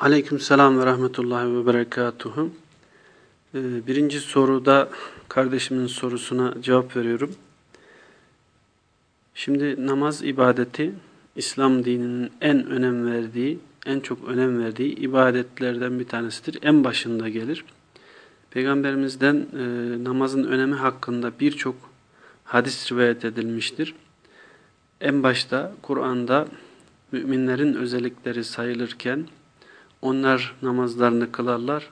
Aleyküm selam ve rahmetullahi ve berekatuhu. Ee, birinci soruda kardeşimin sorusuna cevap veriyorum. Şimdi namaz ibadeti İslam dininin en önem verdiği, en çok önem verdiği ibadetlerden bir tanesidir. En başında gelir. Peygamberimizden e, namazın önemi hakkında birçok hadis rivayet edilmiştir. En başta Kur'an'da müminlerin özellikleri sayılırken onlar namazlarını kılarlar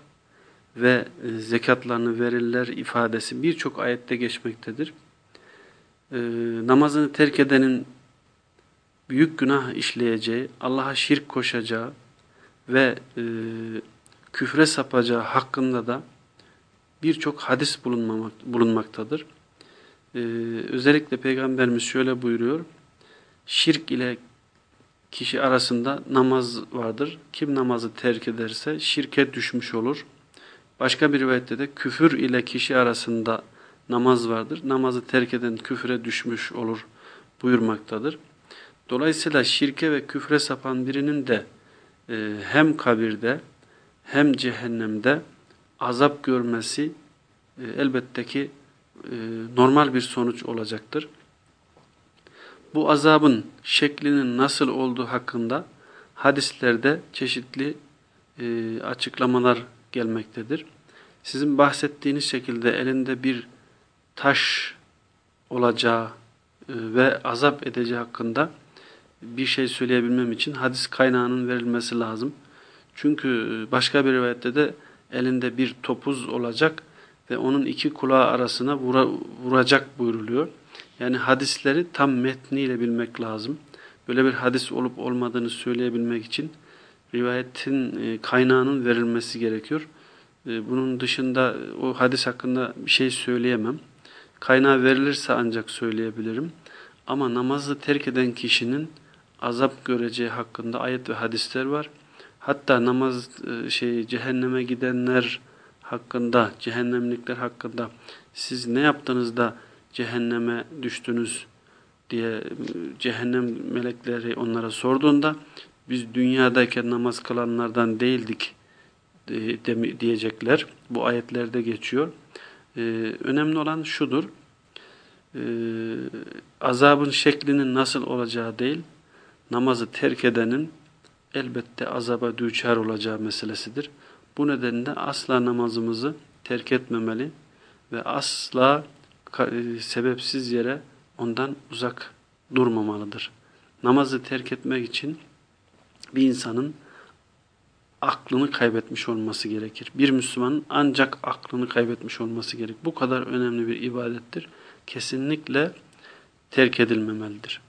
ve e, zekatlarını verirler ifadesi birçok ayette geçmektedir. E, namazını terk edenin büyük günah işleyeceği, Allah'a şirk koşacağı ve e, küfre sapacağı hakkında da birçok hadis bulunmamak, bulunmaktadır. E, özellikle Peygamberimiz şöyle buyuruyor, şirk ile kişi arasında namaz vardır. Kim namazı terk ederse şirke düşmüş olur. Başka bir rivayette de küfür ile kişi arasında namaz vardır. Namazı terk eden küfre düşmüş olur buyurmaktadır. Dolayısıyla şirke ve küfre sapan birinin de e, hem kabirde hem cehennemde azap görmesi e, elbette ki e, normal bir sonuç olacaktır bu azabın şeklinin nasıl olduğu hakkında hadislerde çeşitli e, açıklamalar gelmektedir. Sizin bahsettiğiniz şekilde elinde bir taş olacağı e, ve azap edeceği hakkında bir şey söyleyebilmem için hadis kaynağının verilmesi lazım. Çünkü e, başka bir rivayette de elinde bir topuz olacak ve onun iki kulağı arasına vura, vuracak buyruluyor. Yani hadisleri tam metniyle bilmek lazım. Böyle bir hadis olup olmadığını söyleyebilmek için rivayetin e, kaynağının verilmesi gerekiyor. E, bunun dışında e, o hadis hakkında bir şey söyleyemem. Kaynağı verilirse ancak söyleyebilirim. Ama namazı terk eden kişinin azap göreceği hakkında ayet ve hadisler var. Hatta namaz şey cehenneme gidenler hakkında, cehennemlikler hakkında siz ne yaptınız da cehenneme düştünüz diye cehennem melekleri onlara sorduğunda biz dünyadayken namaz kılanlardan değildik diyecekler. Bu ayetlerde geçiyor. Ee, önemli olan şudur. Ee, azabın şeklinin nasıl olacağı değil, namazı terk edenin elbette azaba düçar olacağı meselesidir. Bu nedenle asla namazımızı terk etmemeli ve asla e, sebepsiz yere ondan uzak durmamalıdır. Namazı terk etmek için bir insanın aklını kaybetmiş olması gerekir. Bir Müslümanın ancak aklını kaybetmiş olması gerek. Bu kadar önemli bir ibadettir. Kesinlikle terk edilmemelidir.